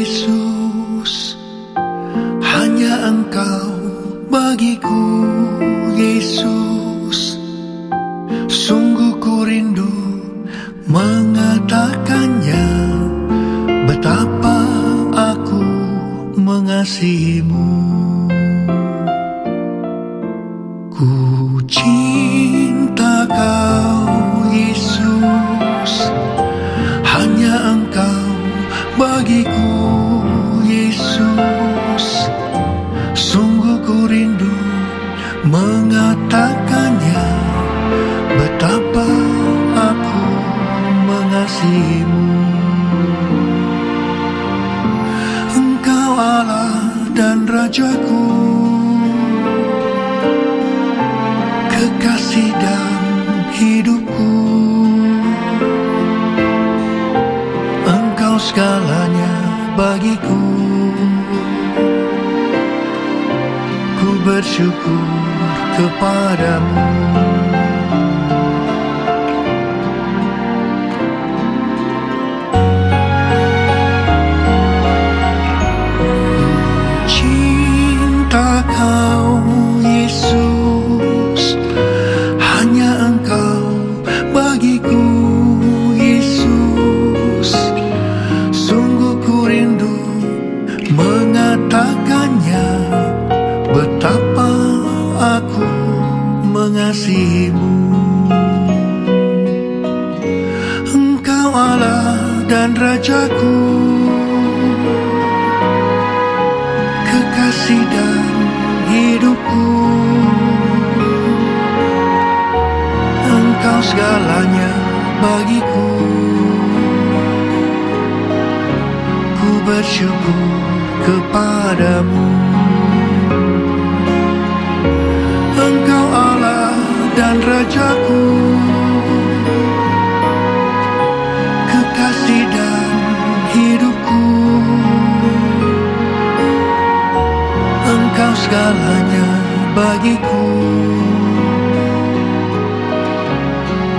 Yesus Hanya engkau bagiku Yesus. Sungguh ku rindu mengatakannya Betapa aku mengasihimu. Ku cinta kau Yesus. Bagiku. Ku bersyukur kepadamu dan Rajaku. Kekasih dan hidupku. Engkau segalanya bagiku. Ku bersyukur kepadamu. Engkau Allah dan Rajaku kau segalanya bagiku.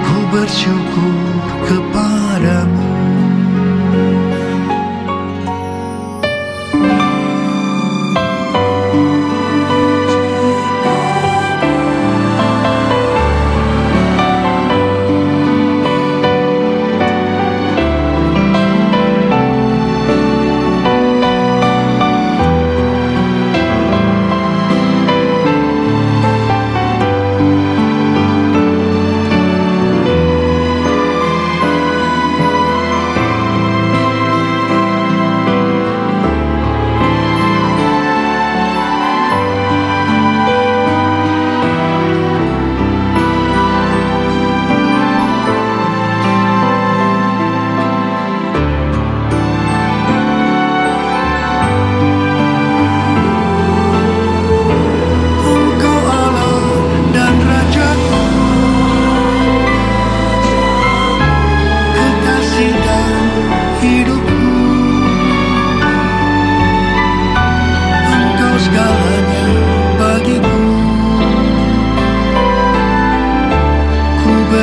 Ku bersyukur kepada